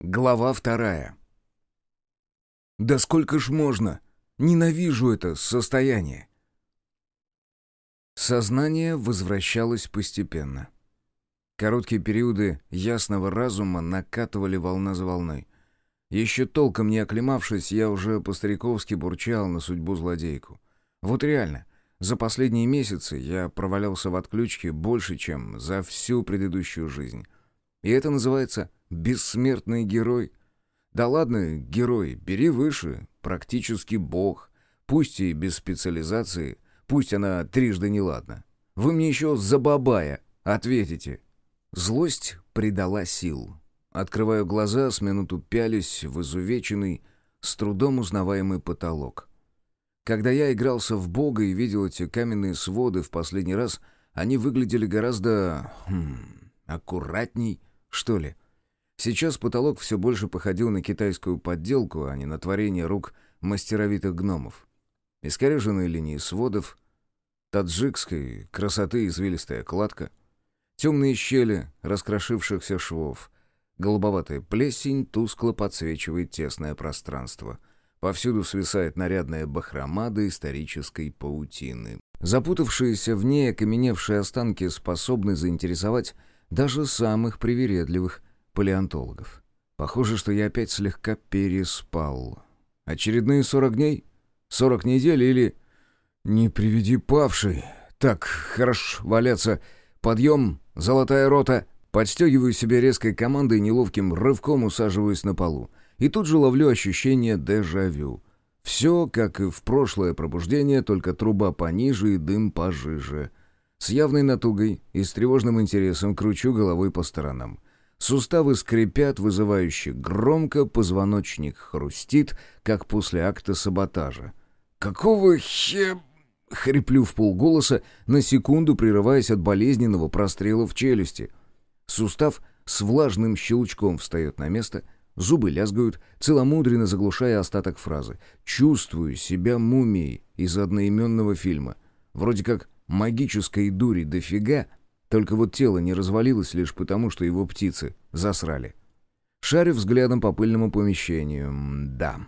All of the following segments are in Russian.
Глава вторая. «Да сколько ж можно? Ненавижу это состояние!» Сознание возвращалось постепенно. Короткие периоды ясного разума накатывали волна за волной. Еще толком не оклемавшись, я уже по-стариковски бурчал на судьбу злодейку. Вот реально, за последние месяцы я провалялся в отключке больше, чем за всю предыдущую жизнь. И это называется Бессмертный герой? Да ладно, герой, бери выше, практически бог. Пусть и без специализации, пусть она трижды неладна. Вы мне еще за бабая ответите. Злость придала сил. Открываю глаза, с минуту пялись в изувеченный, с трудом узнаваемый потолок. Когда я игрался в бога и видел эти каменные своды в последний раз, они выглядели гораздо... Хм, аккуратней, что ли. Сейчас потолок все больше походил на китайскую подделку, а не на творение рук мастеровитых гномов. Искореженные линии сводов, таджикской красоты извилистая кладка, темные щели раскрошившихся швов, голубоватая плесень тускло подсвечивает тесное пространство. Повсюду свисает нарядная бахрома до исторической паутины. Запутавшиеся в ней окаменевшие останки способны заинтересовать даже самых привередливых палеонтологов. Похоже, что я опять слегка переспал. Очередные сорок дней? Сорок недель или... Не приведи павший. Так, хорош валяться. Подъем, золотая рота. Подстегиваю себе резкой командой и неловким рывком усаживаюсь на полу. И тут же ловлю ощущение дежавю. Все, как и в прошлое пробуждение, только труба пониже и дым пожиже. С явной натугой и с тревожным интересом кручу головой по сторонам. Суставы скрипят вызывающе громко, позвоночник хрустит, как после акта саботажа. «Какого хе...» — хриплю в полголоса, на секунду прерываясь от болезненного прострела в челюсти. Сустав с влажным щелчком встает на место, зубы лязгают, целомудренно заглушая остаток фразы. «Чувствую себя мумией» из одноименного фильма. Вроде как магической дури дофига, только вот тело не развалилось лишь потому, что его птицы засрали. Шарю взглядом по пыльному помещению. Да,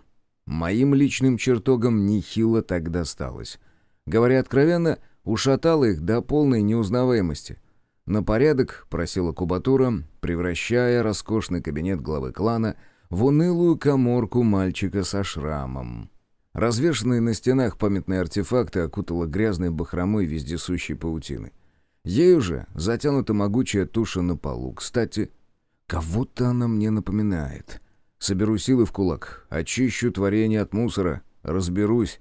моим личным чертогам нехило так досталось. Говоря откровенно, ушатало их до полной неузнаваемости. На порядок просила кубатура, превращая роскошный кабинет главы клана в унылую коморку мальчика со шрамом. Развешанные на стенах памятные артефакты окутала грязной бахромой вездесущей паутины. Ею же затянута могучая туша на полу. Кстати, кого-то она мне напоминает. Соберу силы в кулак, очищу творение от мусора, разберусь.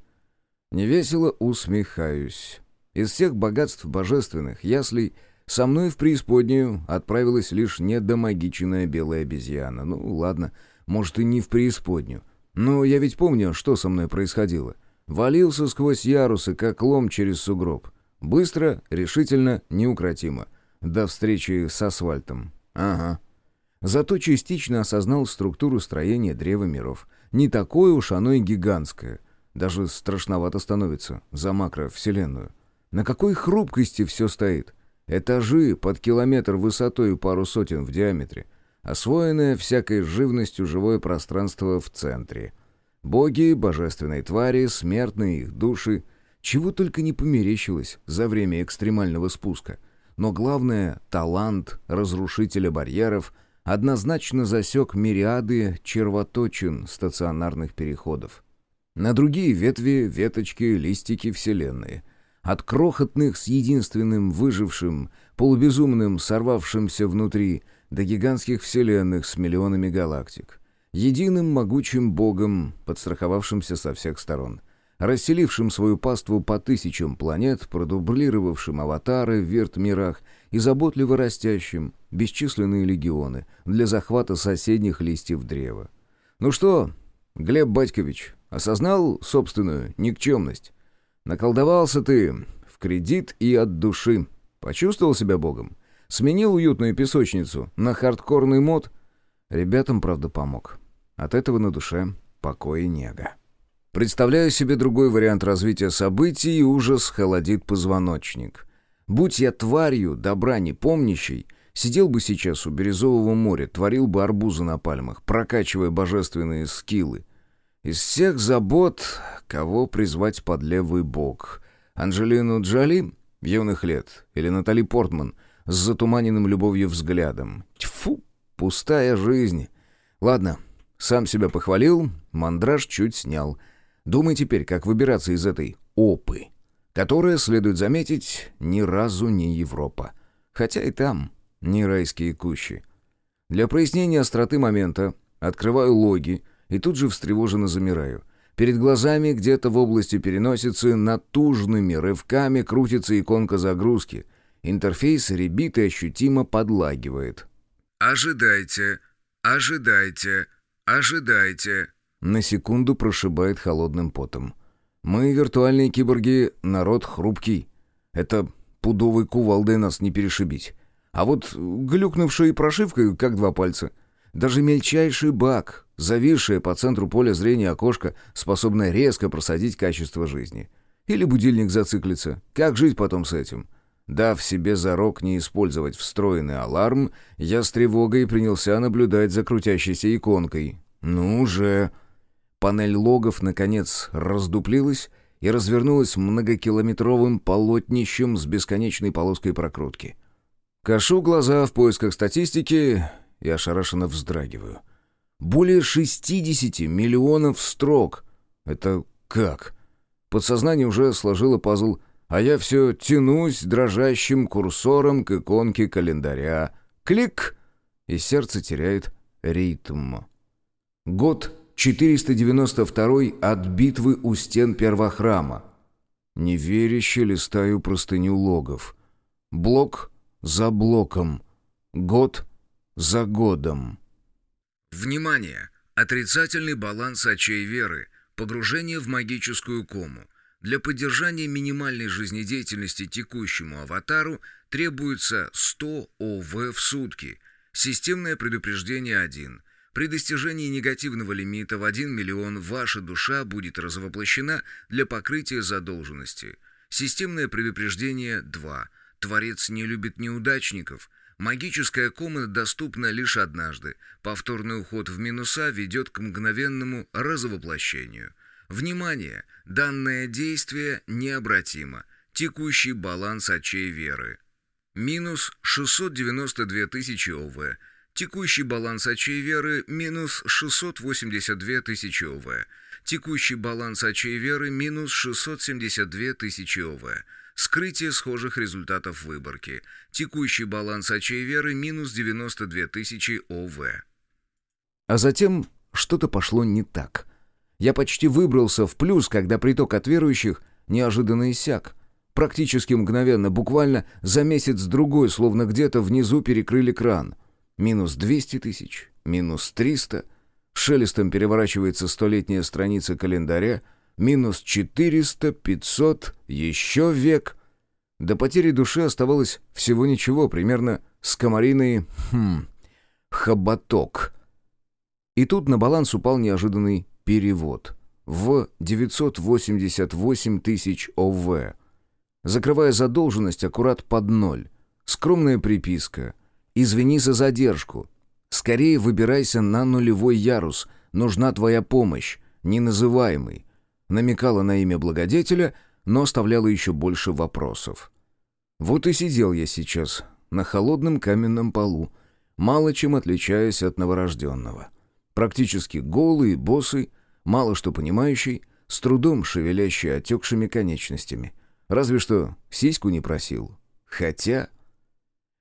Невесело усмехаюсь. Из всех богатств божественных яслей со мной в преисподнюю отправилась лишь недомагиченная белая обезьяна. Ну, ладно, может и не в преисподнюю. Но я ведь помню, что со мной происходило. Валился сквозь ярусы, как лом через сугроб. Быстро, решительно, неукротимо. До встречи с асфальтом. Ага. Зато частично осознал структуру строения древа миров. Не такое уж оно и гигантское. Даже страшновато становится за макровселенную. На какой хрупкости все стоит? Этажи под километр высотой и пару сотен в диаметре. Освоенное всякой живностью живое пространство в центре. Боги, божественные твари, смертные их души — чего только не померещилось за время экстремального спуска. Но главное, талант разрушителя барьеров однозначно засек мириады червоточин стационарных переходов. На другие ветви, веточки, листики Вселенной. От крохотных с единственным выжившим, полубезумным, сорвавшимся внутри, до гигантских вселенных с миллионами галактик. Единым могучим богом, подстраховавшимся со всех сторон — расселившим свою паству по тысячам планет, продублировавшим аватары в вертмирах и заботливо растящим бесчисленные легионы для захвата соседних листьев древа. Ну что, Глеб Батькович, осознал собственную никчемность? Наколдовался ты в кредит и от души. Почувствовал себя богом? Сменил уютную песочницу на хардкорный мод? Ребятам, правда, помог. От этого на душе покой и нега. Представляю себе другой вариант развития событий, и ужас холодит позвоночник. Будь я тварью, добра не помнящей, Сидел бы сейчас у Бирюзового моря, творил бы арбузы на пальмах, прокачивая божественные скиллы. Из всех забот, кого призвать под левый бок? Анджелину Джоли юных лет или Натали Портман с затуманенным любовью взглядом? Тьфу, пустая жизнь. Ладно, сам себя похвалил, мандраж чуть снял. Думай теперь, как выбираться из этой опы, которая, следует заметить, ни разу не Европа. Хотя и там не райские кущи. Для прояснения остроты момента открываю логи и тут же встревоженно замираю. Перед глазами где-то в области переносицы натужными рывками крутится иконка загрузки. Интерфейс ребит и ощутимо подлагивает. «Ожидайте, ожидайте, ожидайте», на секунду прошибает холодным потом. Мы, виртуальные киборги, народ хрупкий. Это пудовой кувалдой нас не перешибить. А вот глюкнувшей прошивкой, как два пальца. Даже мельчайший баг, зависшее по центру поля зрения окошко, способное резко просадить качество жизни. Или будильник зациклится. Как жить потом с этим? Дав себе зарок не использовать встроенный аларм, я с тревогой принялся наблюдать за крутящейся иконкой. «Ну же!» Панель логов, наконец, раздуплилась и развернулась многокилометровым полотнищем с бесконечной полоской прокрутки. Кашу глаза в поисках статистики и ошарашенно вздрагиваю. Более 60 миллионов строк. Это как? Подсознание уже сложило пазл, а я все тянусь дрожащим курсором к иконке календаря. Клик! И сердце теряет ритм. Год 492 от битвы у стен первохрама. Неверяще листаю простыню логов. Блок за блоком. Год за годом. Внимание! Отрицательный баланс очей веры. Погружение в магическую кому. Для поддержания минимальной жизнедеятельности текущему аватару требуется 100 ОВ в сутки. Системное предупреждение 1. При достижении негативного лимита в 1 миллион ваша душа будет развоплощена для покрытия задолженности. Системное предупреждение 2. Творец не любит неудачников. Магическая кома доступна лишь однажды. Повторный уход в минуса ведет к мгновенному развоплощению. Внимание! Данное действие необратимо. Текущий баланс очей веры. Минус 692 тысячи ОВ. Текущий баланс очей веры – минус 682 тысячи ОВ. Текущий баланс очей веры – минус 672 тысячи ОВ. Скрытие схожих результатов выборки. Текущий баланс очей веры – минус 92 тысячи ОВ. А затем что-то пошло не так. Я почти выбрался в плюс, когда приток от верующих неожиданно иссяк. Практически мгновенно, буквально за месяц-другой, словно где-то внизу перекрыли кран – Минус 200 тысяч, минус 300. Шелестом переворачивается столетняя страница календаря. Минус 400, 500, еще век. До потери души оставалось всего ничего, примерно с комариной... Хм... Хоботок. И тут на баланс упал неожиданный перевод. В 988 тысяч ОВ. Закрывая задолженность аккурат под ноль. Скромная приписка. Извини за задержку. Скорее выбирайся на нулевой ярус. Нужна твоя помощь, неназываемый. Намекала на имя благодетеля, но оставляла еще больше вопросов. Вот и сидел я сейчас на холодном каменном полу, мало чем отличаясь от новорожденного. Практически голый, босый, мало что понимающий, с трудом шевелящий отекшими конечностями. Разве что сиську не просил. Хотя...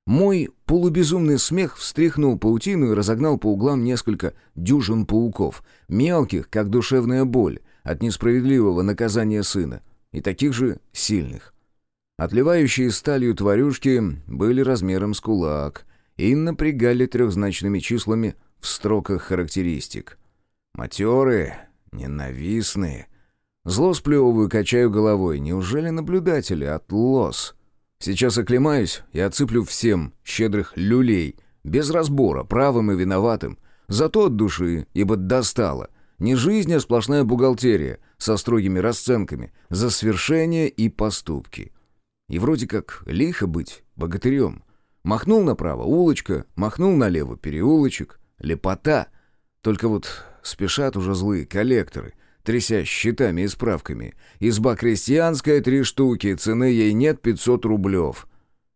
Мой полубезумный смех встряхнул паутину и разогнал по углам несколько дюжин пауков, мелких, как душевная боль, от несправедливого наказания сына, и таких же сильных. Отливающие сталью тварюшки были размером с кулак и напрягали трехзначными числами в строках характеристик. Матерые, ненавистные. Зло сплевываю, качаю головой. Неужели наблюдатели от лос? Сейчас оклемаюсь и отсыплю всем щедрых люлей, без разбора, правым и виноватым. Зато от души, ибо достало. Не жизнь, а сплошная бухгалтерия, со строгими расценками, за свершения и поступки. И вроде как лихо быть богатырем. Махнул направо — улочка, махнул налево — переулочек. Лепота. Только вот спешат уже злые коллекторы, тряся щитами и справками. Изба крестьянская — три штуки, цены ей нет 500 рублев.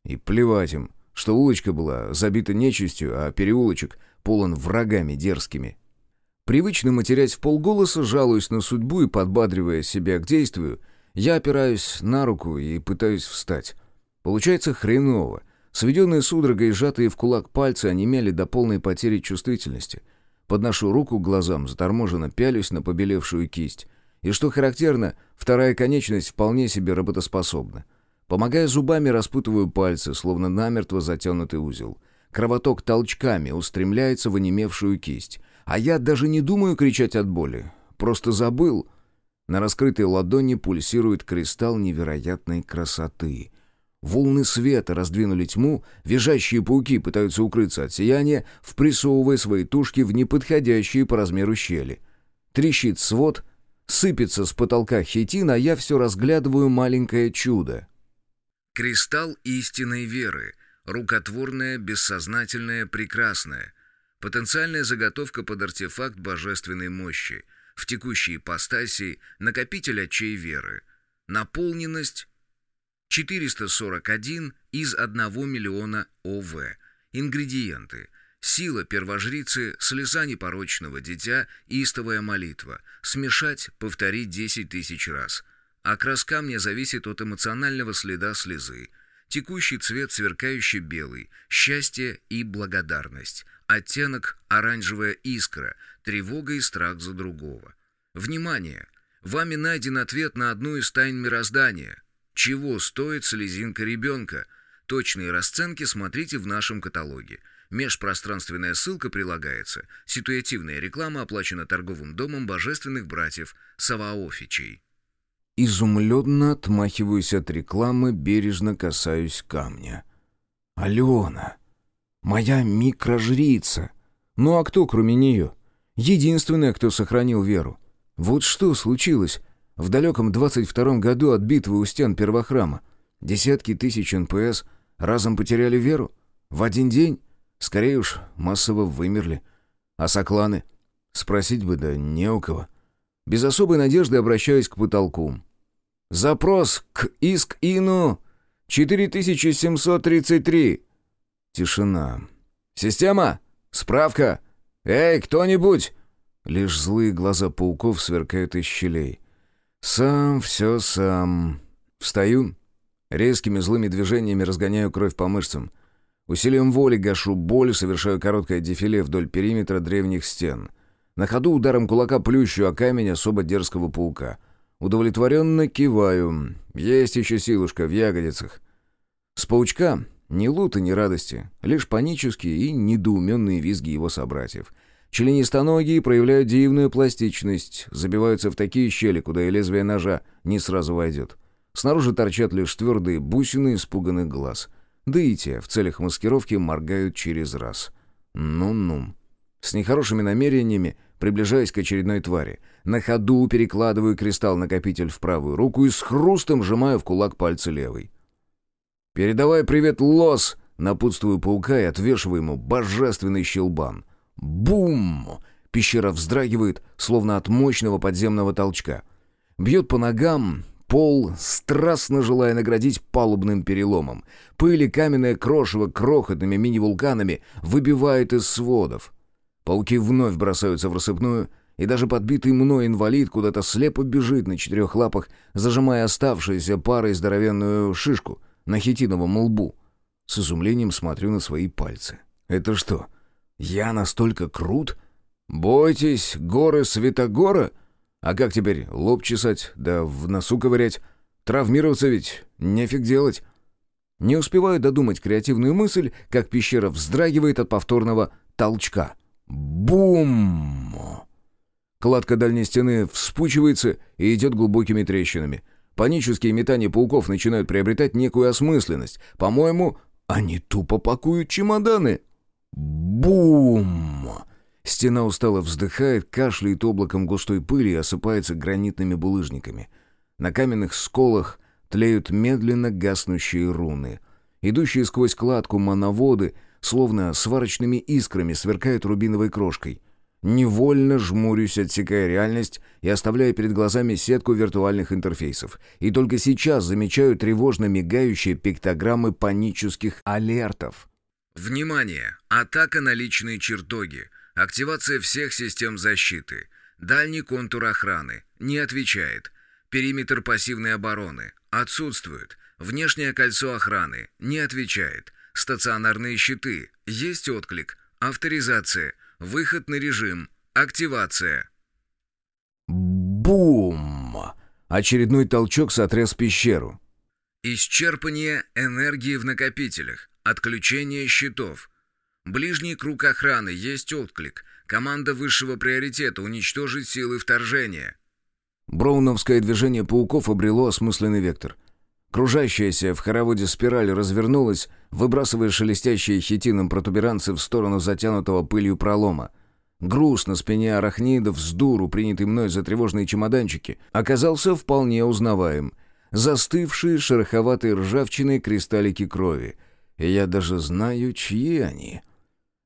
И плевать им, что улочка была забита нечистью, а переулочек полон врагами дерзкими. Привычно матерясь в полголоса, жалуюсь на судьбу и подбадривая себя к действию, я опираюсь на руку и пытаюсь встать. Получается хреново. Сведенные судорогой и сжатые в кулак пальцы онемели до полной потери чувствительности. Подношу руку к глазам, заторможенно пялюсь на побелевшую кисть. И что характерно, вторая конечность вполне себе работоспособна. Помогая зубами, распутываю пальцы, словно намертво затянутый узел. Кровоток толчками устремляется в онемевшую кисть. А я даже не думаю кричать от боли. Просто забыл. На раскрытой ладони пульсирует кристалл невероятной красоты — Волны света раздвинули тьму, визжащие пауки пытаются укрыться от сияния, впрессовывая свои тушки в неподходящие по размеру щели. Трещит свод, сыпется с потолка хитин, а я все разглядываю маленькое чудо. Кристалл истинной веры, рукотворное, бессознательное, прекрасное. Потенциальная заготовка под артефакт божественной мощи. В текущей ипостаси накопитель очей веры. Наполненность 441 из 1 миллиона ОВ. Ингредиенты. Сила первожрицы, слеза непорочного дитя, истовая молитва. Смешать, повторить 10 тысяч раз. Окрас камня зависит от эмоционального следа слезы. Текущий цвет сверкающий белый, счастье и благодарность. Оттенок оранжевая искра, тревога и страх за другого. Внимание! Вами найден ответ на одну из тайн мироздания. Чего стоит слезинка ребенка? Точные расценки смотрите в нашем каталоге. Межпространственная ссылка прилагается. Ситуативная реклама оплачена торговым домом божественных братьев Саваофичей. Изумленно отмахиваюсь от рекламы, бережно касаюсь камня. «Алена! Моя микрожрица! Ну а кто, кроме нее? Единственная, кто сохранил веру. Вот что случилось?» В далеком 22-м году от битвы у стен первохрама десятки тысяч НПС разом потеряли веру. В один день, скорее уж, массово вымерли. А сокланы? Спросить бы, да не у кого. Без особой надежды обращаюсь к потолку. «Запрос к ИСК-ИНу 4733». Тишина. «Система? Справка? Эй, кто-нибудь?» Лишь злые глаза пауков сверкают из щелей. «Сам, все сам. Встаю, резкими злыми движениями разгоняю кровь по мышцам. Усилием воли гашу боль, совершаю короткое дефиле вдоль периметра древних стен. На ходу ударом кулака плющу о камень особо дерзкого паука. Удовлетворенно киваю. Есть еще силушка в ягодицах. С паучка ни лута, ни радости, лишь панические и недоуменные визги его собратьев — Членистоногие проявляют дивную пластичность, забиваются в такие щели, куда и лезвие ножа не сразу войдет. Снаружи торчат лишь твердые бусины испуганных глаз. Да и те в целях маскировки моргают через раз. Ну-ну. С нехорошими намерениями приближаюсь к очередной твари. На ходу перекладываю кристалл-накопитель в правую руку и с хрустом сжимаю в кулак пальцы левой. «Передавай привет, лос!» Напутствую паука и отвешиваю ему божественный щелбан — Бум! Пещера вздрагивает, словно от мощного подземного толчка. Бьет по ногам, пол, страстно желая наградить палубным переломом. Пыль и каменное крошево крохотными мини-вулканами выбивает из сводов. Пауки вновь бросаются в рассыпную, и даже подбитый мной инвалид куда-то слепо бежит на четырех лапах, зажимая оставшуюся парой здоровенную шишку на хитиновом лбу. С изумлением смотрю на свои пальцы. «Это что, я настолько крут? Бойтесь, горы Святогора? А как теперь лоб чесать, да в носу ковырять? Травмироваться ведь нефиг делать. Не успеваю додумать креативную мысль, как пещера вздрагивает от повторного толчка. Бум! Кладка дальней стены вспучивается и идет глубокими трещинами. Панические метания пауков начинают приобретать некую осмысленность. По-моему, они тупо пакуют чемоданы. Бум! Стена устало вздыхает, кашляет облаком густой пыли и осыпается гранитными булыжниками. На каменных сколах тлеют медленно гаснущие руны. Идущие сквозь кладку моноводы, словно сварочными искрами, сверкают рубиновой крошкой. Невольно жмурюсь, отсекая реальность и оставляя перед глазами сетку виртуальных интерфейсов. И только сейчас замечаю тревожно мигающие пиктограммы панических алертов. Внимание! Атака на личные чертоги. Активация всех систем защиты. Дальний контур охраны. Не отвечает. Периметр пассивной обороны. Отсутствует. Внешнее кольцо охраны. Не отвечает. Стационарные щиты. Есть отклик. Авторизация. Выход на режим. Активация. Бум! Очередной толчок сотряс пещеру. Исчерпание энергии в накопителях. Отключение щитов. Ближний круг охраны. Есть отклик. Команда высшего приоритета уничтожить силы вторжения. Броуновское движение пауков обрело осмысленный вектор. Кружащаяся в хороводе спираль развернулась, выбрасывая шелестящие хитином протуберанцы в сторону затянутого пылью пролома. Груз на спине арахнидов с дуру, принятый мной за тревожные чемоданчики, оказался вполне узнаваем. Застывшие шероховатой ржавчиной кристаллики крови. И я даже знаю, чьи они.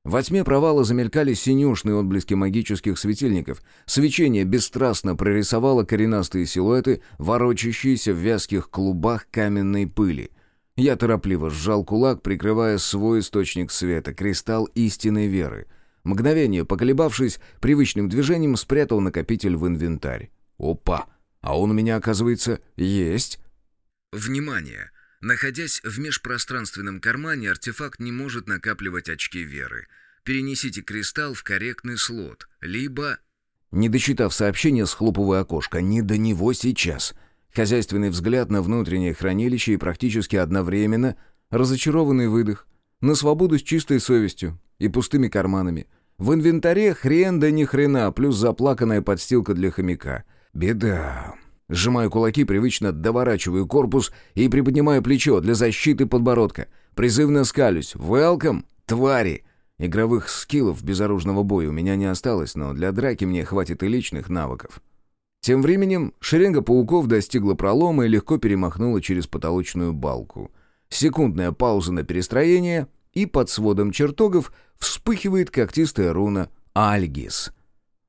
Во тьме провала замелькали синюшные отблески магических светильников. Свечение бесстрастно прорисовало коренастые силуэты, ворочащиеся в вязких клубах каменной пыли. Я торопливо сжал кулак, прикрывая свой источник света, кристалл истинной веры. Мгновение поколебавшись, привычным движением спрятал накопитель в инвентарь. Опа! А он у меня, оказывается, есть. Внимание! Находясь в межпространственном кармане, артефакт не может накапливать очки веры. Перенесите кристалл в корректный слот, либо... Не дочитав сообщение, схлопываю окошко. Не до него сейчас. Хозяйственный взгляд на внутреннее хранилище и практически одновременно разочарованный выдох. На свободу с чистой совестью и пустыми карманами. В инвентаре хрен да ни хрена, плюс заплаканная подстилка для хомяка. Беда. Сжимаю кулаки, привычно доворачиваю корпус и приподнимаю плечо для защиты подбородка. Призывно скалюсь. «Велкам, твари!» Игровых скиллов безоружного боя у меня не осталось, но для драки мне хватит и личных навыков. Тем временем шеренга пауков достигла пролома и легко перемахнула через потолочную балку. Секундная пауза на перестроение, и под сводом чертогов вспыхивает когтистая руна «Альгис».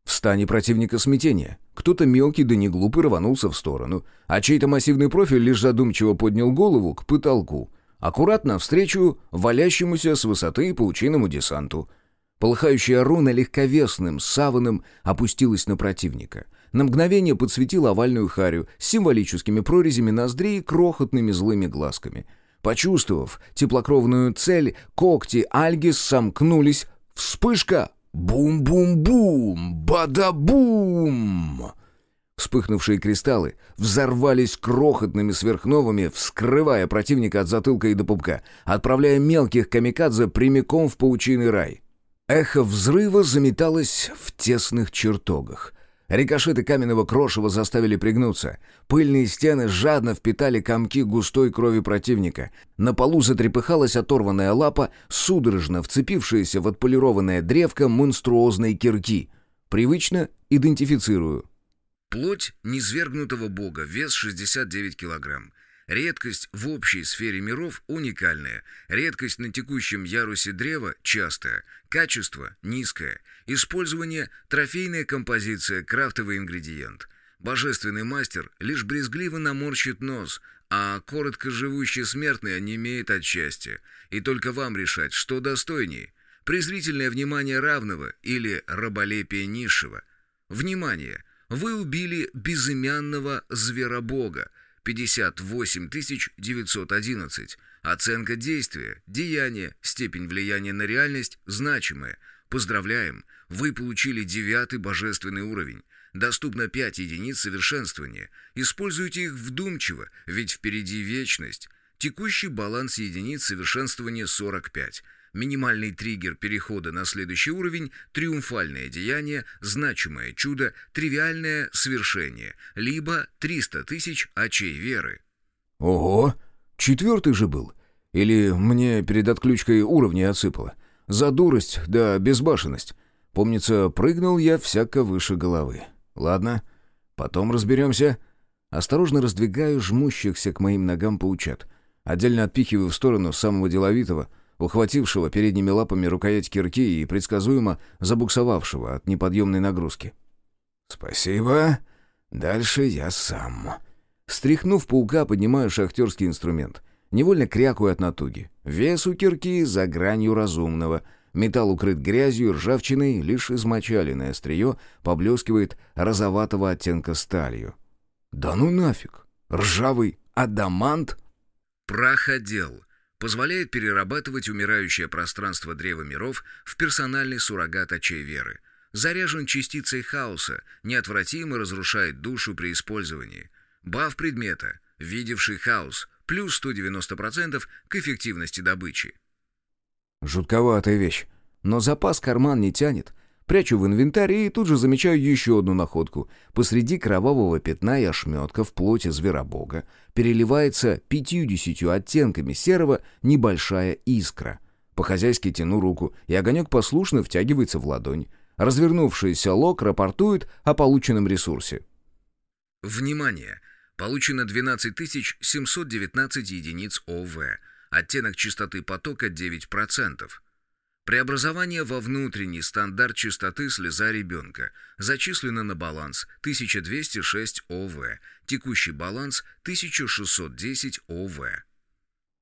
В стане противника смятение. Кто-то мелкий да не глупый рванулся в сторону, а чей-то массивный профиль лишь задумчиво поднял голову к потолку, аккуратно навстречу валящемуся с высоты паучиному десанту. Полыхающая руна легковесным саваном опустилась на противника. На мгновение подсветила овальную харю с символическими прорезями ноздрей и крохотными злыми глазками. Почувствовав теплокровную цель, когти Альгис сомкнулись. Вспышка! Бум-бум-бум! Бада-бум! Вспыхнувшие кристаллы взорвались крохотными сверхновыми, вскрывая противника от затылка и до пупка, отправляя мелких камикадзе прямиком в паучиный рай. Эхо взрыва заметалось в тесных чертогах. Рикошеты каменного крошева заставили пригнуться. Пыльные стены жадно впитали комки густой крови противника. На полу затрепыхалась оторванная лапа, судорожно вцепившаяся в отполированное древко монструозной кирки. Привычно идентифицирую. Плоть низвергнутого бога, вес 69 килограмм. Редкость в общей сфере миров уникальная. Редкость на текущем ярусе древа частая. Качество низкое. Использование трофейная композиция, крафтовый ингредиент. Божественный мастер лишь брезгливо наморщит нос, а коротко живущий смертный онемеет от счастья. И только вам решать, что достойнее. Презрительное внимание равного или раболепие низшего. Внимание! Вы убили безымянного зверобога, 58 911. Оценка действия, деяния, степень влияния на реальность значимая. Поздравляем, вы получили девятый божественный уровень. Доступно 5 единиц совершенствования. Используйте их вдумчиво, ведь впереди вечность. Текущий баланс единиц совершенствования 45. Минимальный триггер перехода на следующий уровень – триумфальное деяние, значимое чудо, тривиальное свершение, либо 300 тысяч очей веры. Ого! Четвертый же был. Или мне перед отключкой уровни отсыпало. За дурость да безбашенность. Помнится, прыгнул я всяко выше головы. Ладно, потом разберемся. Осторожно раздвигаю жмущихся к моим ногам паучат. Отдельно отпихиваю в сторону самого деловитого, ухватившего передними лапами рукоять кирки и предсказуемо забуксовавшего от неподъемной нагрузки. «Спасибо. Дальше я сам». Стряхнув паука, поднимаю шахтерский инструмент. Невольно крякаю от натуги. Вес у кирки за гранью разумного. Металл укрыт грязью и ржавчиной, лишь измочаленное острие поблескивает розоватого оттенка сталью. «Да ну нафиг! Ржавый адамант!» Праходел позволяет перерабатывать умирающее пространство Древа Миров в персональный суррогат очей веры. Заряжен частицей хаоса, неотвратимо разрушает душу при использовании. Баф предмета, видевший хаос, плюс 190% к эффективности добычи. Жутковатая вещь. Но запас карман не тянет. Прячу в инвентарь и тут же замечаю еще одну находку. Посреди кровавого пятна и ошметка в плоти зверобога переливается пятьюдесятью оттенками серого небольшая искра. По-хозяйски тяну руку, и огонек послушно втягивается в ладонь. Развернувшийся лог рапортует о полученном ресурсе. Внимание! Получено 12 719 единиц ОВ. Оттенок частоты потока 9%. Преобразование во внутренний стандарт частоты слеза ребенка. Зачислено на баланс 1206 ОВ. Текущий баланс 1610 ОВ.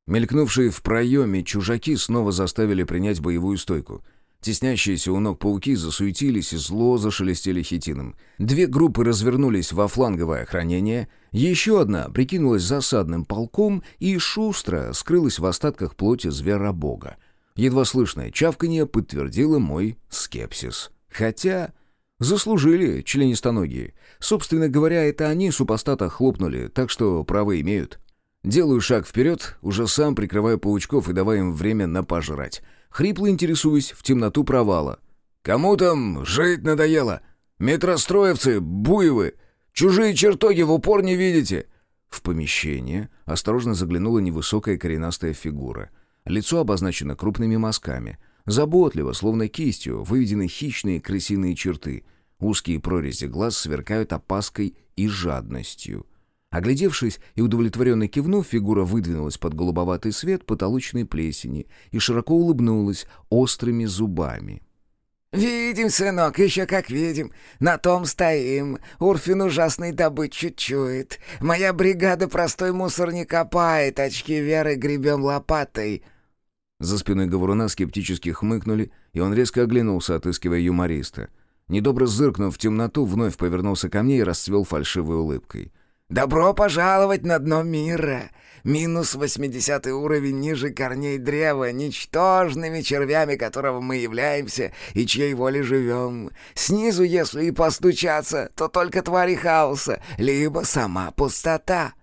Мелькнувшие в проеме чужаки снова заставили принять боевую стойку. Теснящиеся у ног пауки засуетились и зло зашелестели хитином. Две группы развернулись во фланговое охранение, еще одна прикинулась засадным полком и шустро скрылась в остатках плоти зверобога. Едва слышное чавканье подтвердило мой скепсис. Хотя... Заслужили членистоногие. Собственно говоря, это они супостата хлопнули, так что правы имеют. Делаю шаг вперед, уже сам прикрываю паучков и давая им время на пожрать. Хрипло интересуюсь в темноту провала. «Кому там жить надоело? Метростроевцы, буевы, чужие чертоги в упор не видите?» В помещение осторожно заглянула невысокая коренастая фигура. Лицо обозначено крупными мазками. Заботливо, словно кистью, выведены хищные крысиные черты. Узкие прорези глаз сверкают опаской и жадностью. Оглядевшись и удовлетворенно кивнув, фигура выдвинулась под голубоватый свет потолочной плесени и широко улыбнулась острыми зубами. «Видим, сынок, еще как видим. На том стоим. Урфин ужасный добычу чует. Моя бригада простой мусор не копает, очки веры гребем лопатой». За спиной говоруна скептически хмыкнули, и он резко оглянулся, отыскивая юмориста. Недобро зыркнув в темноту, вновь повернулся ко мне и расцвел фальшивой улыбкой. «Добро пожаловать на дно мира! Минус восьмидесятый уровень ниже корней древа, ничтожными червями которого мы являемся и чьей волей живем. Снизу, если и постучаться, то только твари хаоса, либо сама пустота».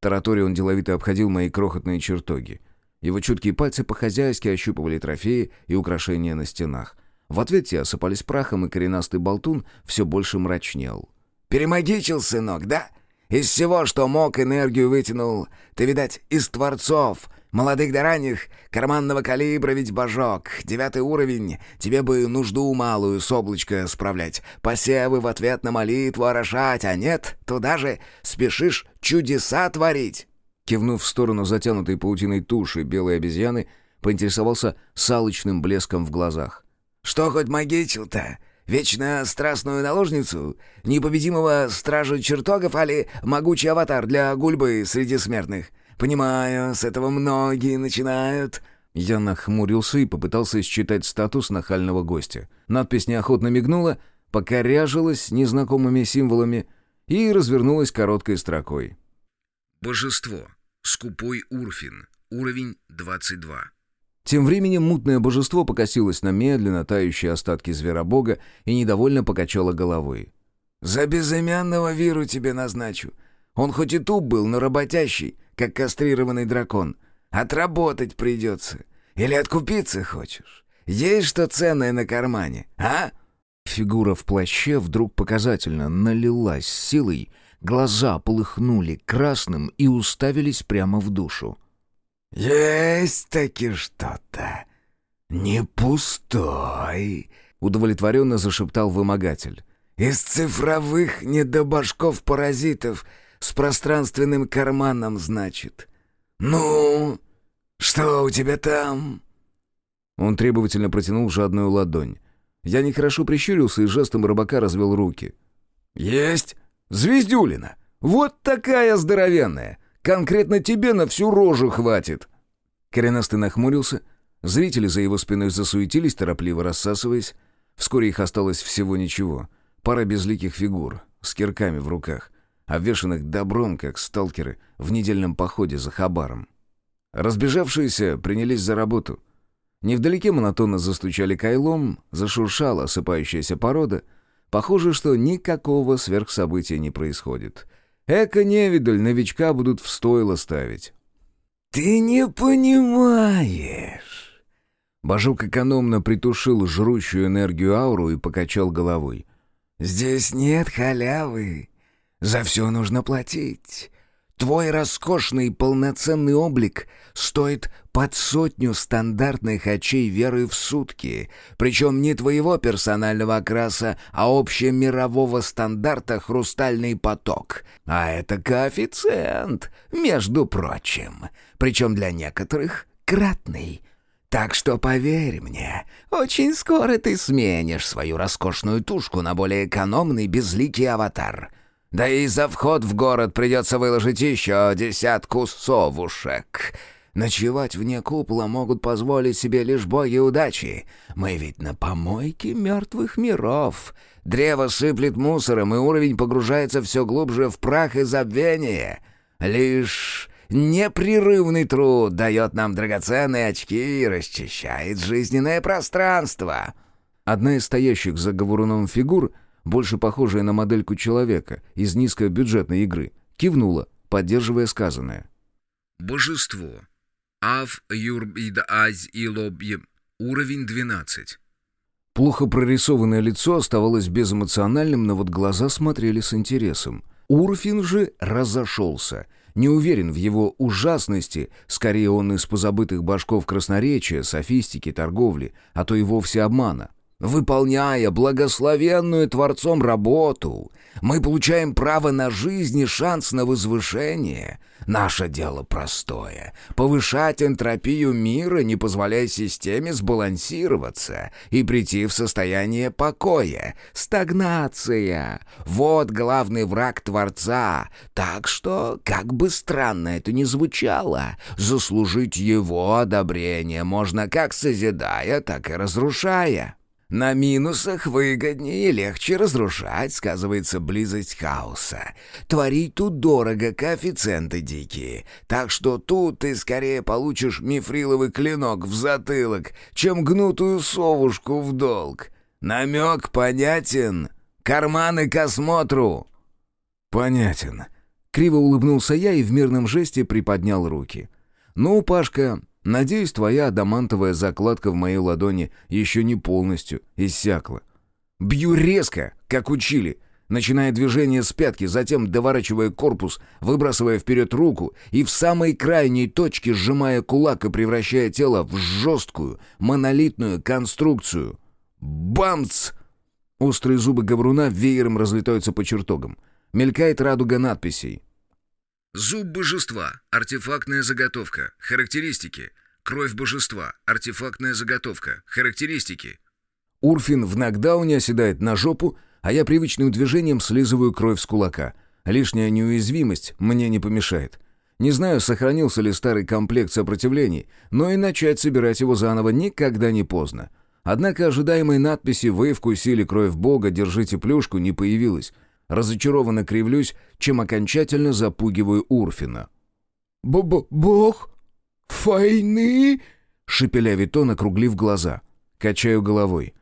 Тараторий он деловито обходил мои крохотные чертоги. Его чуткие пальцы по-хозяйски ощупывали трофеи и украшения на стенах. В ответ те осыпались прахом, и коренастый болтун все больше мрачнел. «Перемагичил, сынок, да? Из всего, что мог, энергию вытянул. Ты, видать, из творцов. Молодых да ранних, карманного калибра ведь божок. Девятый уровень. Тебе бы нужду малую с облачка справлять. Посевы в ответ на молитву орошать, а нет, туда же спешишь чудеса творить». Кивнув в сторону затянутой паутиной туши белой обезьяны, поинтересовался салочным блеском в глазах. «Что хоть магичил-то? Вечно страстную наложницу? Непобедимого стража чертогов, али могучий аватар для гульбы среди смертных? Понимаю, с этого многие начинают...» Я нахмурился и попытался считать статус нахального гостя. Надпись неохотно мигнула, покоряжилась незнакомыми символами и развернулась короткой строкой. Божество. Скупой Урфин. Уровень 22. Тем временем мутное божество покосилось на медленно тающие остатки зверобога и недовольно покачало головой. «За безымянного виру тебе назначу. Он хоть и туп был, но работящий, как кастрированный дракон. Отработать придется. Или откупиться хочешь? Есть что ценное на кармане, а?» Фигура в плаще вдруг показательно налилась силой, глаза полыхнули красным и уставились прямо в душу. «Есть таки что-то. Не пустой», — удовлетворенно зашептал вымогатель. «Из цифровых недобашков-паразитов с пространственным карманом, значит. «Ну, что у тебя там?» Он требовательно протянул жадную ладонь. Я нехорошо прищурился и жестом рыбака развел руки. «Есть! Звездюлина! Вот такая здоровенная! Конкретно тебе на всю рожу хватит!» Коренастый нахмурился. Зрители за его спиной засуетились, торопливо рассасываясь. Вскоре их осталось всего ничего. Пара безликих фигур с кирками в руках, обвешанных добром, как сталкеры, в недельном походе за хабаром. Разбежавшиеся принялись за работу. Невдалеке монотонно застучали кайлом, зашуршала осыпающаяся порода. Похоже, что никакого сверхсобытия не происходит. Эко-невидаль новичка будут в стойло ставить. «Ты не понимаешь!» Бажук экономно притушил жрущую энергию ауру и покачал головой. «Здесь нет халявы. За все нужно платить. Твой роскошный полноценный облик стоит под сотню стандартных очей веры в сутки, причем не твоего персонального окраса, а общемирового стандарта «Хрустальный поток». А это коэффициент, между прочим, причем для некоторых кратный. Так что поверь мне, очень скоро ты сменишь свою роскошную тушку на более экономный безликий аватар — да и за вход в город придется выложить еще десятку совушек. Ночевать вне купола могут позволить себе лишь боги удачи. Мы ведь на помойке мертвых миров. Древо сыплет мусором, и уровень погружается все глубже в прах и забвение. Лишь непрерывный труд дает нам драгоценные очки и расчищает жизненное пространство». Одна из стоящих за говоруном фигур — больше похожая на модельку человека из низкобюджетной игры, кивнула, поддерживая сказанное. «Божество. Ав юрбид аз и лобьем. Уровень 12». Плохо прорисованное лицо оставалось безэмоциональным, но вот глаза смотрели с интересом. Урфин же разошелся. Не уверен в его ужасности, скорее он из позабытых башков красноречия, софистики, торговли, а то и вовсе обмана. Выполняя благословенную Творцом работу, мы получаем право на жизнь и шанс на возвышение. Наше дело простое — повышать энтропию мира, не позволяя системе сбалансироваться и прийти в состояние покоя. Стагнация — вот главный враг Творца. Так что, как бы странно это ни звучало, заслужить его одобрение можно как созидая, так и разрушая. На минусах выгоднее и легче разрушать, сказывается близость хаоса. Творить тут дорого, коэффициенты дикие. Так что тут ты скорее получишь мифриловый клинок в затылок, чем гнутую совушку в долг. Намек понятен? Карманы к осмотру!» «Понятен». Криво улыбнулся я и в мирном жесте приподнял руки. «Ну, Пашка, Надеюсь, твоя адамантовая закладка в моей ладони еще не полностью иссякла. Бью резко, как учили, начиная движение с пятки, затем доворачивая корпус, выбрасывая вперед руку и в самой крайней точке сжимая кулак и превращая тело в жесткую, монолитную конструкцию. Бамц! Острые зубы говруна веером разлетаются по чертогам. Мелькает радуга надписей. Зуб божества. Артефактная заготовка. Характеристики. Кровь божества. Артефактная заготовка. Характеристики. Урфин в нокдауне оседает на жопу, а я привычным движением слизываю кровь с кулака. Лишняя неуязвимость мне не помешает. Не знаю, сохранился ли старый комплект сопротивлений, но и начать собирать его заново никогда не поздно. Однако ожидаемой надписи «Вы вкусили кровь Бога, держите плюшку» не появилось. Разочарованно кривлюсь, чем окончательно запугиваю Урфина. «Б-б-бог? Фойны?» — шепелявит он, округлив глаза. Качаю головой.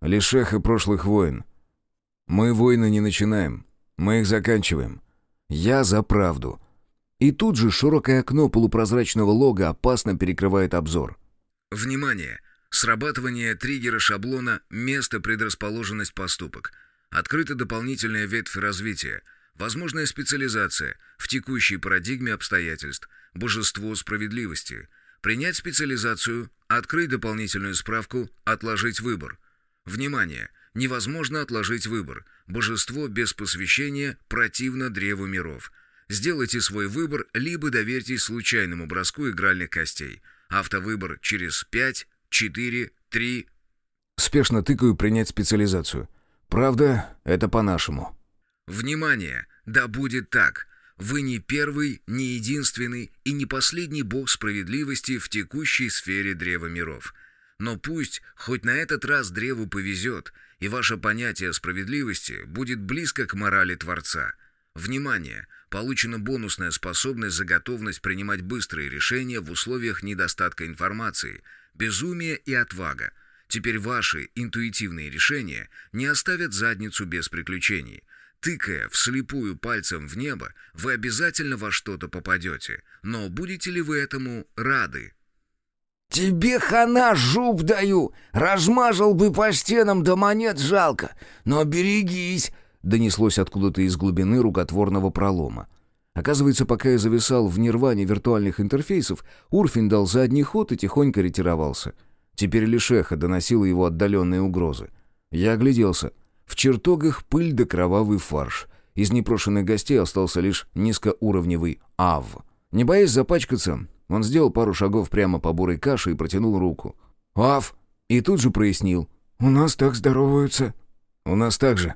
Лишь эхо прошлых войн. Мы войны не начинаем. Мы их заканчиваем. Я за правду. И тут же широкое окно полупрозрачного лога опасно перекрывает обзор. Внимание! Срабатывание триггера шаблона «Место предрасположенность поступок». Открыта дополнительная ветвь развития, возможная специализация в текущей парадигме обстоятельств, божество справедливости. Принять специализацию, открыть дополнительную справку, отложить выбор. Внимание! Невозможно отложить выбор. Божество без посвящения противно древу миров. Сделайте свой выбор, либо доверьтесь случайному броску игральных костей. Автовыбор через 5, 4, 3... Спешно тыкаю принять специализацию. Правда, это по-нашему. Внимание! Да будет так! Вы не первый, не единственный и не последний бог справедливости в текущей сфере Древа Миров. Но пусть хоть на этот раз Древу повезет, и ваше понятие справедливости будет близко к морали Творца. Внимание! Получена бонусная способность за готовность принимать быстрые решения в условиях недостатка информации, безумие и отвага. Теперь ваши интуитивные решения не оставят задницу без приключений. Тыкая вслепую пальцем в небо, вы обязательно во что-то попадете. Но будете ли вы этому рады? «Тебе хана, жуп даю! Размазал бы по стенам, да монет жалко! Но берегись!» — донеслось откуда-то из глубины рукотворного пролома. Оказывается, пока я зависал в нирване виртуальных интерфейсов, Урфин дал задний ход и тихонько ретировался. Теперь лишь эхо доносило его отдаленные угрозы. Я огляделся. В чертогах пыль да кровавый фарш. Из непрошенных гостей остался лишь низкоуровневый АВ. Не боясь запачкаться, он сделал пару шагов прямо по бурой каше и протянул руку. «Ав!» И тут же прояснил. «У нас так здороваются». «У нас так же».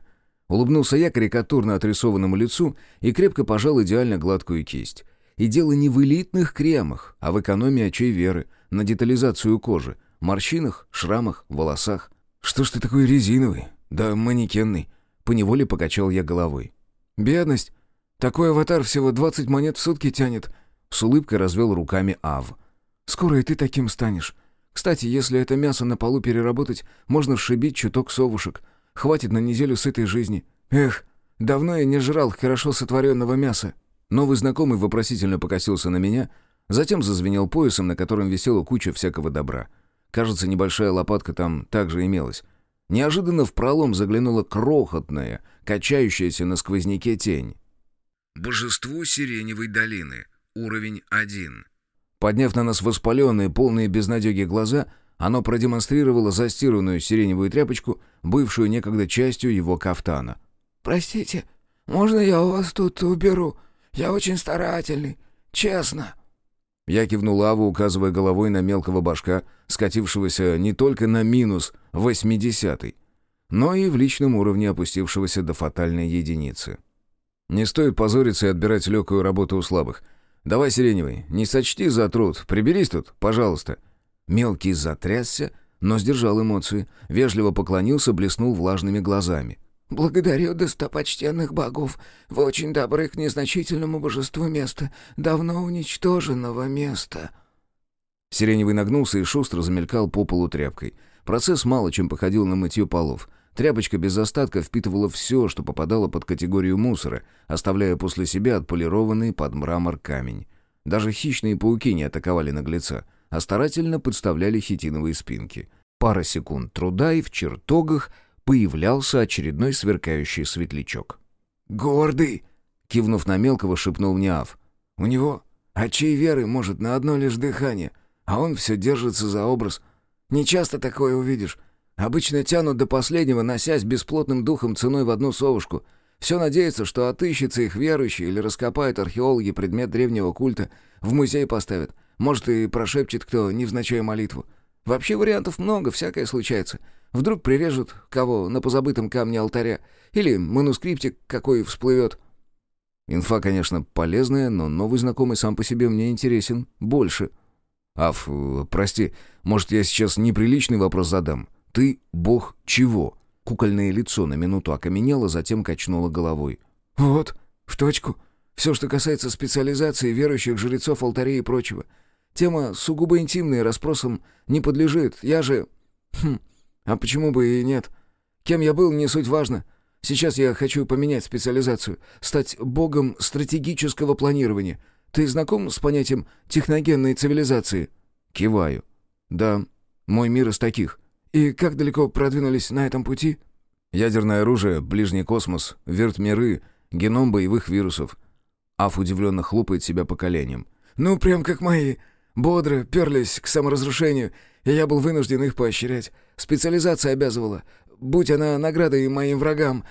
Улыбнулся я карикатурно отрисованному лицу и крепко пожал идеально гладкую кисть. И дело не в элитных кремах, а в экономии очей веры, на детализацию кожи, морщинах, шрамах, волосах. «Что ж ты такой резиновый? Да манекенный!» Поневоле покачал я головой. «Бедность. Такой аватар всего 20 монет в сутки тянет», с улыбкой развел руками Ав. «Скоро и ты таким станешь. Кстати, если это мясо на полу переработать, можно сшибить чуток совушек. Хватит на неделю с этой жизни. Эх, давно я не жрал хорошо сотворенного мяса». Новый знакомый вопросительно покосился на меня, затем зазвенел поясом, на котором висела куча всякого добра. Кажется, небольшая лопатка там также имелась. Неожиданно в пролом заглянула крохотная, качающаяся на сквозняке тень. «Божество Сиреневой долины. Уровень 1». Подняв на нас воспаленные, полные безнадеги глаза, оно продемонстрировало застиранную сиреневую тряпочку, бывшую некогда частью его кафтана. «Простите, можно я у вас тут уберу? Я очень старательный, честно». Я кивнул Аву, указывая головой на мелкого башка, скатившегося не только на минус восьмидесятый, но и в личном уровне опустившегося до фатальной единицы. Не стоит позориться и отбирать легкую работу у слабых. Давай, Сиреневый, не сочти за труд, приберись тут, пожалуйста. Мелкий затрясся, но сдержал эмоции, вежливо поклонился, блеснул влажными глазами. «Благодарю достопочтенных богов. Вы очень добры к незначительному божеству места, давно уничтоженного места». Сиреневый нагнулся и шустро замелькал по полу тряпкой. Процесс мало чем походил на мытье полов. Тряпочка без остатка впитывала все, что попадало под категорию мусора, оставляя после себя отполированный под мрамор камень. Даже хищные пауки не атаковали наглеца, а старательно подставляли хитиновые спинки. Пара секунд труда, и в чертогах появлялся очередной сверкающий светлячок. «Гордый!» — кивнув на мелкого, шепнул мне Аф. «У него очей веры, может, на одно лишь дыхание, а он все держится за образ. Не часто такое увидишь. Обычно тянут до последнего, носясь бесплотным духом ценой в одну совушку. Все надеются, что отыщется их верующий или раскопают археологи предмет древнего культа, в музей поставят. Может, и прошепчет кто невзначай молитву. Вообще вариантов много, всякое случается. Вдруг прирежут кого на позабытом камне алтаря. Или манускриптик какой всплывет. Инфа, конечно, полезная, но новый знакомый сам по себе мне интересен больше. Аф, прости, может, я сейчас неприличный вопрос задам? Ты бог чего? Кукольное лицо на минуту окаменело, затем качнуло головой. Вот, в точку. Все, что касается специализации верующих жрецов, алтарей и прочего — Тема сугубо интимная, расспросам не подлежит. Я же... Хм, а почему бы и нет? Кем я был, не суть важно. Сейчас я хочу поменять специализацию, стать богом стратегического планирования. Ты знаком с понятием техногенной цивилизации? Киваю. Да, мой мир из таких. И как далеко продвинулись на этом пути? Ядерное оружие, ближний космос, вертмиры, геном боевых вирусов. Аф удивленно хлопает себя по коленям. «Ну, прям как мои. Бодро перлись к саморазрушению, и я был вынужден их поощрять. Специализация обязывала. Будь она наградой моим врагам.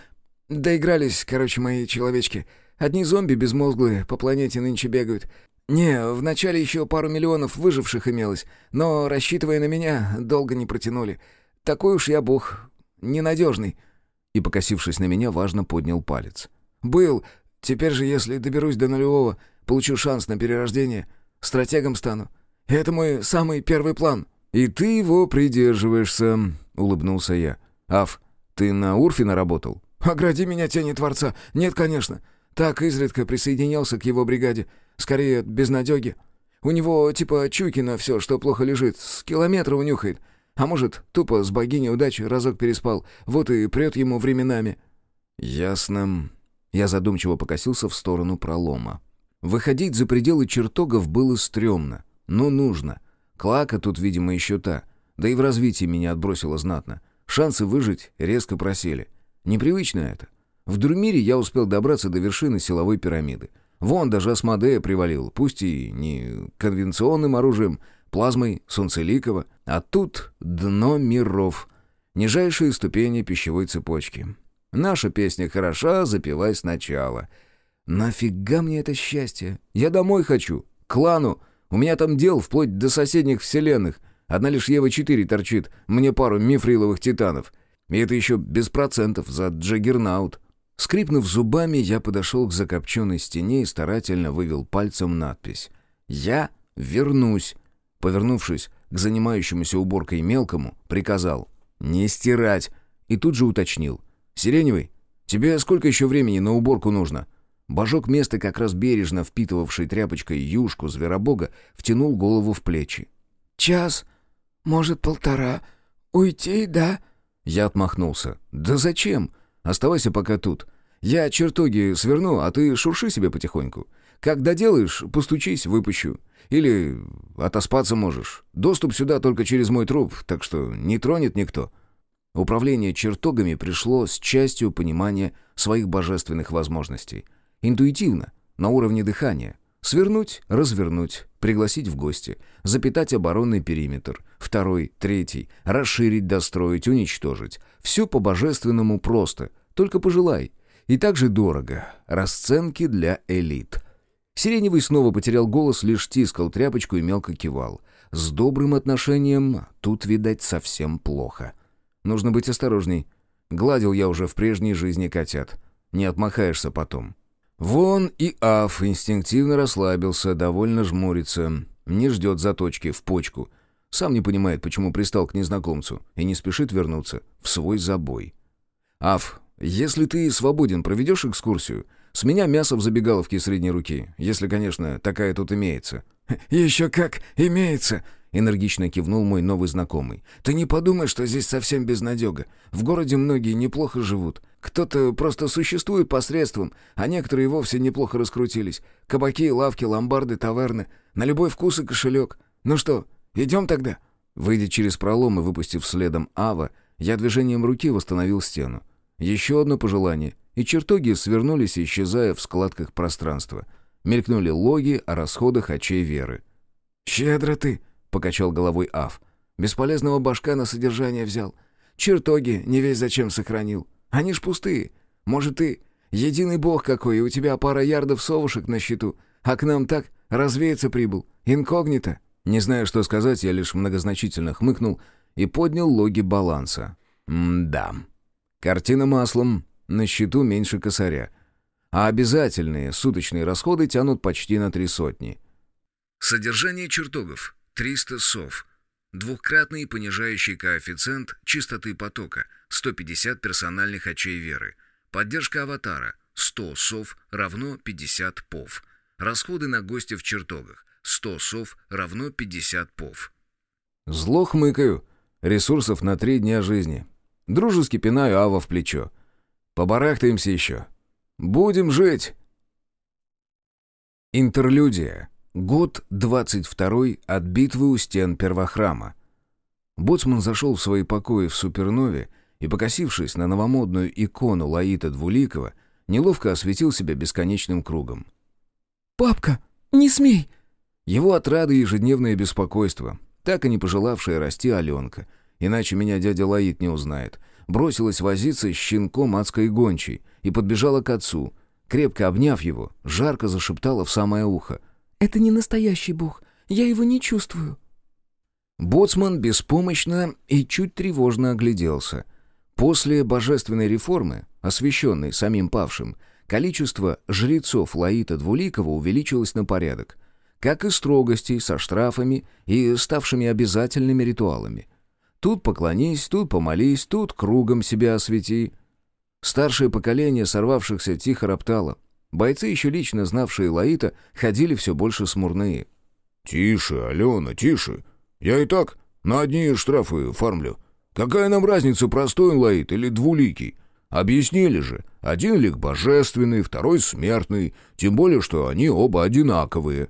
Доигрались, короче, мои человечки. Одни зомби безмозглые по планете нынче бегают. Не, вначале еще пару миллионов выживших имелось, но, рассчитывая на меня, долго не протянули. Такой уж я бог, ненадежный». И, покосившись на меня, важно поднял палец. «Был. Теперь же, если доберусь до нулевого, получу шанс на перерождение. Стратегом стану. Это мой самый первый план». «И ты его придерживаешься», — улыбнулся я. «Аф, ты на Урфина работал?» «Огради меня, тени Творца. Нет, конечно. Так изредка присоединялся к его бригаде. Скорее, безнадеги. У него типа чуйки на все, что плохо лежит. С километра унюхает. А может, тупо с богиней удачи разок переспал. Вот и прет ему временами». «Ясно». Я задумчиво покосился в сторону пролома. Выходить за пределы чертогов было стрёмно, но нужно. Клака тут, видимо, еще та. Да и в развитии меня отбросило знатно. Шансы выжить резко просели. Непривычно это. В Друмире я успел добраться до вершины силовой пирамиды. Вон даже Асмодея привалил, пусть и не конвенционным оружием, плазмой Солнцеликова, а тут дно миров, нижайшие ступени пищевой цепочки. Наша песня хороша, запевай сначала. Нафига мне это счастье? Я домой хочу, к клану. У меня там дел вплоть до соседних вселенных. Одна лишь Ева-4 торчит, мне пару мифриловых титанов. И это еще без процентов за Джаггернаут. Скрипнув зубами, я подошел к закопченной стене и старательно вывел пальцем надпись «Я вернусь». Повернувшись к занимающемуся уборкой мелкому, приказал «Не стирать» и тут же уточнил «Сиреневый, тебе сколько еще времени на уборку нужно?» Божок место, как раз бережно впитывавший тряпочкой юшку зверобога, втянул голову в плечи. «Час, может, полтора. Уйти, да?» Я отмахнулся. «Да зачем? Оставайся пока тут. Я чертоги сверну, а ты шурши себе потихоньку. Как доделаешь, постучись, выпущу. Или отоспаться можешь. Доступ сюда только через мой труп, так что не тронет никто». Управление чертогами пришло с частью понимания своих божественных возможностей. Интуитивно, на уровне дыхания. Свернуть, развернуть, пригласить в гости, запитать оборонный периметр, второй, третий, расширить, достроить, уничтожить. Все по-божественному просто, только пожелай. И также дорого. Расценки для элит. Сиреневый снова потерял голос, лишь тискал тряпочку и мелко кивал. С добрым отношением тут, видать, совсем плохо. Нужно быть осторожней. Гладил я уже в прежней жизни котят. Не отмахаешься потом. Вон и Аф инстинктивно расслабился, довольно жмурится, не ждет заточки в почку. Сам не понимает, почему пристал к незнакомцу и не спешит вернуться в свой забой. Аф, если ты свободен, проведешь экскурсию? С меня мясо в забегаловке средней руки, если, конечно, такая тут имеется. «Еще как имеется!» Энергично кивнул мой новый знакомый. «Ты не подумай, что здесь совсем безнадега. В городе многие неплохо живут. Кто-то просто существует посредством, а некоторые вовсе неплохо раскрутились. Кабаки, лавки, ломбарды, таверны. На любой вкус и кошелек. Ну что, идем тогда?» Выйдя через пролом и выпустив следом Ава, я движением руки восстановил стену. Еще одно пожелание, и чертоги свернулись, исчезая в складках пространства. Мелькнули логи о расходах очей веры. «Щедро ты!» покачал головой Аф. «Бесполезного башка на содержание взял. Чертоги не весь зачем сохранил. Они ж пустые. Может, ты единый бог какой, и у тебя пара ярдов совушек на счету, а к нам так развеяться прибыл. Инкогнито». Не знаю, что сказать, я лишь многозначительно хмыкнул и поднял логи баланса. М-да. Картина маслом, на счету меньше косаря. А обязательные суточные расходы тянут почти на три сотни. Содержание чертогов. 300 сов. Двухкратный понижающий коэффициент чистоты потока, 150 персональных очей веры. Поддержка аватара, 100 сов равно 50 пов. Расходы на гостя в чертогах, 100 сов равно 50 пов. Зло хмыкаю. Ресурсов на три дня жизни. Дружески пинаю Ава в плечо. Побарахтаемся еще. Будем жить. Интерлюдия. Год 22 от битвы у стен первохрама. Боцман зашел в свои покои в Супернове и, покосившись на новомодную икону Лаита Двуликова, неловко осветил себя бесконечным кругом. «Папка, не смей!» Его отрады ежедневное беспокойство, так и не пожелавшая расти Аленка, иначе меня дядя Лаит не узнает, бросилась возиться с щенком адской гончей и подбежала к отцу — крепко обняв его, жарко зашептала в самое ухо. «Это не настоящий бог. Я его не чувствую». Боцман беспомощно и чуть тревожно огляделся. После божественной реформы, освященной самим павшим, количество жрецов Лаита Двуликова увеличилось на порядок, как и строгостей со штрафами и ставшими обязательными ритуалами. Тут поклонись, тут помолись, тут кругом себя освети. Старшее поколение сорвавшихся тихо роптало. Бойцы, еще лично знавшие Лаита, ходили все больше смурные. «Тише, Алена, тише. Я и так на одни штрафы фармлю. Какая нам разница, простой лаит или двуликий? Объяснили же, один лик божественный, второй смертный, тем более, что они оба одинаковые».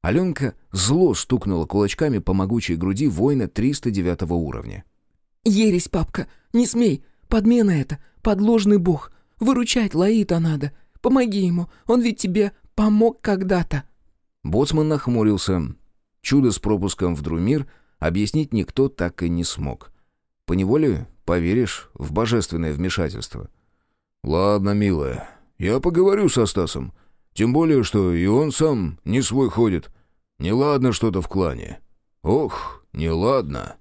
Аленка зло стукнула кулачками по могучей груди воина 309 уровня. «Ересь, папка! Не смей! Подмена это! Подложный бог! Выручать Лаита надо! Помоги ему! Он ведь тебе помог когда-то!» Боцман нахмурился. Чудо с пропуском в Друмир объяснить никто так и не смог. Поневоле поверишь в божественное вмешательство. «Ладно, милая, я поговорю со Стасом. Тем более, что и он сам не свой ходит. Неладно что-то в клане. Ох, неладно».